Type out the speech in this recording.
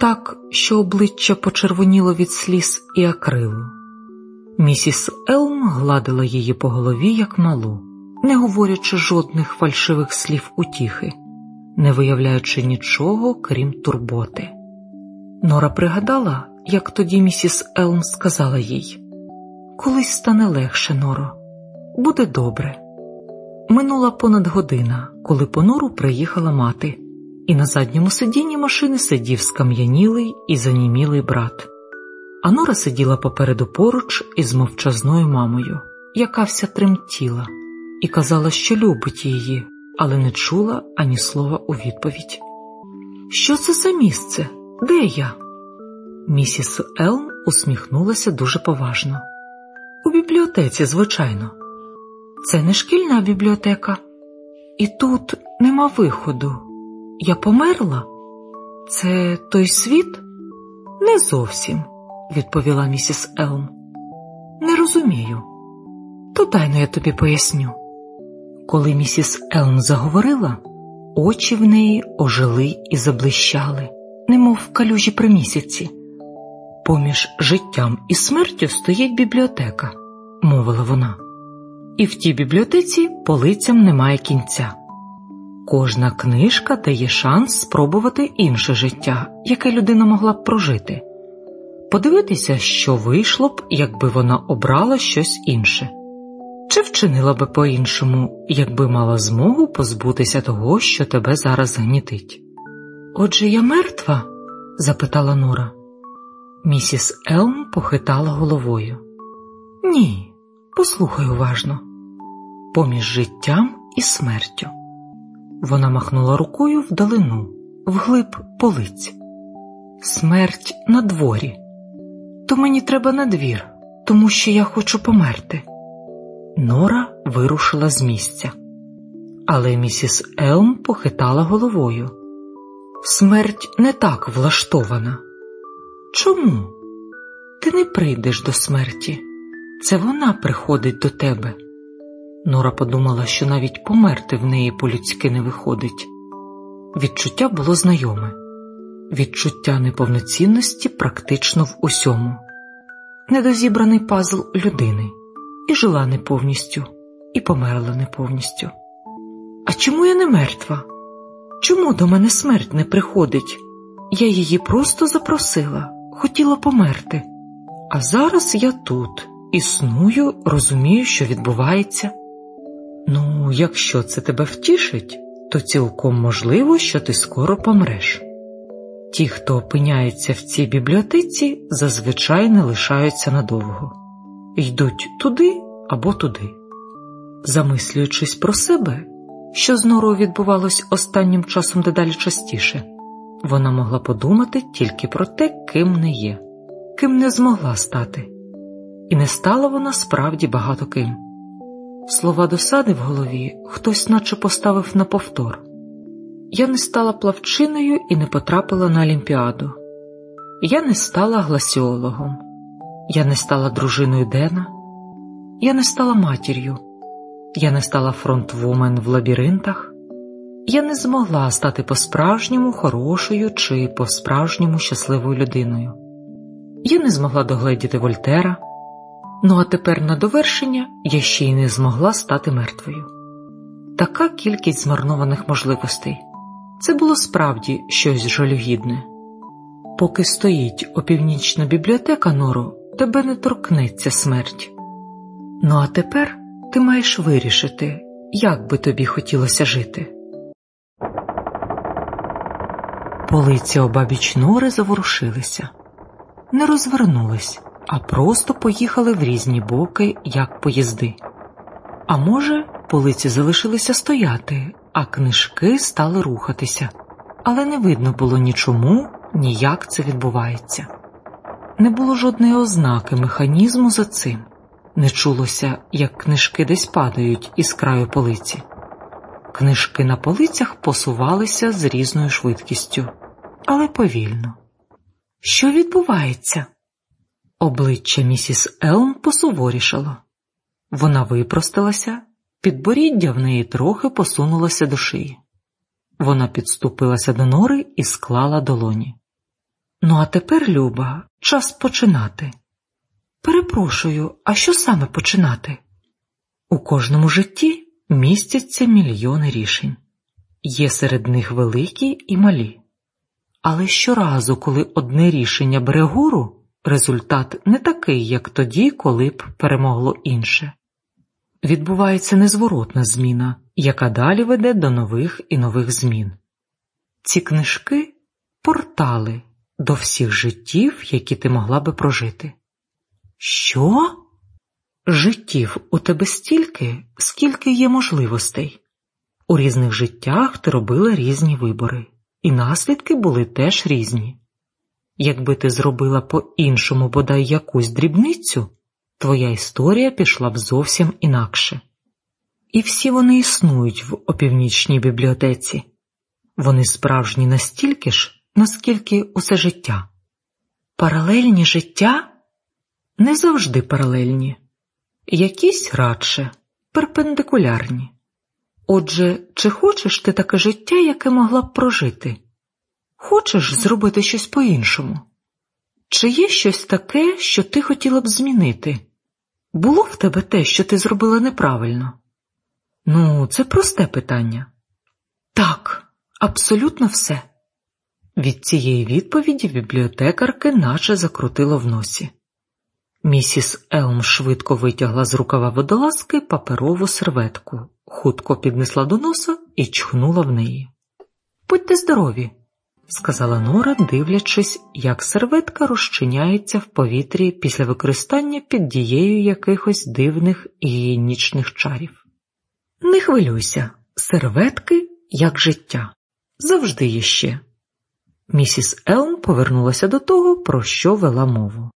так, що обличчя почервоніло від сліз і акрилу. Місіс Елм гладила її по голові, як малу, не говорячи жодних фальшивих слів утіхи, не виявляючи нічого, крім турботи. Нора пригадала, як тоді місіс Елм сказала їй: Колись стане легше, Норо, буде добре. Минула понад година, коли по нору приїхала мати, і на задньому сидінні машини сидів скам'янілий і занімілий брат. А Нора сиділа попереду поруч із мовчазною мамою, яка вся тремтіла, і казала, що любить її, але не чула ані слова у відповідь. Що це за місце? Де я? Місіс Елм усміхнулася дуже поважно. У бібліотеці, звичайно. Це не шкільна бібліотека, і тут нема виходу. Я померла? Це той світ? Не зовсім, відповіла місіс Елм. Не розумію. То дайно я тобі поясню. Коли місіс Елм заговорила, очі в неї ожили і заблищали, немов калюжі при місяці. Поміж життям і смертю стоїть бібліотека, мовила вона, і в тій бібліотеці полицям немає кінця. Кожна книжка дає шанс спробувати інше життя, яке людина могла б прожити, подивитися, що вийшло б, якби вона обрала щось інше, чи вчинила би по-іншому, якби мала змогу позбутися того, що тебе зараз гнітить. Отже, я мертва? запитала Нора. Місіс Елм похитала головою. Ні, послухай уважно, поміж життям і смертю. Вона махнула рукою вдалину, вглиб полиць. Смерть на дворі. То мені треба на двір, тому що я хочу померти. Нора вирушила з місця, але місіс Елм похитала головою. Смерть не так влаштована. Чому? Ти не прийдеш до смерті, це вона приходить до тебе. Нора подумала, що навіть померти в неї по-людськи не виходить. Відчуття було знайоме, відчуття неповноцінності практично в усьому, недозібраний пазл людини, і жила не повністю, і померла не повністю. А чому я не мертва? Чому до мене смерть не приходить? Я її просто запросила, хотіла померти. А зараз я тут, існую, розумію, що відбувається. Ну, якщо це тебе втішить, то цілком можливо, що ти скоро помреш. Ті, хто опиняється в цій бібліотеці, зазвичай не лишаються надовго, йдуть туди або туди. Замислюючись про себе, що з норою відбувалось останнім часом дедалі частіше, вона могла подумати тільки про те, ким не є, ким не змогла стати, і не стала вона справді багато ким. Слова досади в голові хтось наче поставив на повтор. Я не стала плавчиною і не потрапила на Олімпіаду. Я не стала гласіологом, я не стала дружиною Дена, я не стала матір'ю, я не стала фронтвумен в лабіринтах, я не змогла стати по-справжньому хорошою чи по-справжньому щасливою людиною. Я не змогла догледіти Вольтера. Ну а тепер на довершення я ще й не змогла стати мертвою. Така кількість змарнованих можливостей це було справді щось жалюгідне. Поки стоїть опівнічна бібліотека Нору, тебе не торкнеться смерть. Ну а тепер ти маєш вирішити, як би тобі хотілося жити. Полиці обабіч нори заворушилися, не розвернулись а просто поїхали в різні боки, як поїзди. А може, полиці залишилися стояти, а книжки стали рухатися, але не видно було нічому, ні як це відбувається. Не було жодної ознаки механізму за цим, не чулося, як книжки десь падають із краю полиці. Книжки на полицях посувалися з різною швидкістю, але повільно. Що відбувається? Обличчя місіс Елм посуворішало. Вона випросталася, підборіддя в неї трохи посунулося до шиї. Вона підступилася до нори і склала долоні. Ну, а тепер, Люба, час починати. Перепрошую, а що саме починати? У кожному житті містяться мільйони рішень, є серед них великі і малі. Але щоразу, коли одне рішення бере гору, результат не такий, як тоді, коли б перемогло інше. Відбувається незворотна зміна, яка далі веде до нових і нових змін. Ці книжки портали до всіх життів, які ти могла би прожити. Що? Життів у тебе стільки, скільки є можливостей. У різних життях ти робила різні вибори, і наслідки були теж різні. Якби ти зробила по-іншому бодай якусь дрібницю, твоя історія пішла б зовсім інакше. І всі вони існують в опівнічній бібліотеці. Вони справжні настільки ж, наскільки усе життя. Паралельні життя не завжди паралельні, якісь радше перпендикулярні. Отже, чи хочеш ти таке життя, яке могла б прожити? Хочеш зробити щось по-іншому? Чи є щось таке, що ти хотіла б змінити? Було в тебе те, що ти зробила неправильно? Ну, це просте питання. Так, абсолютно все. Від цієї відповіді бібліотекарки наче закрутило в носі. Місіс Елм швидко витягла з рукава водолазки паперову серветку, хутко піднесла до носа і чхнула в неї. Будьте здорові, сказала Нора, дивлячись, як серветка розчиняється в повітрі після використання під дією якихось дивних гігієнічних чарів. Не хвилюйся, серветки як життя. Завжди є ще. Місіс Елм повернулася до того, про що вела мову.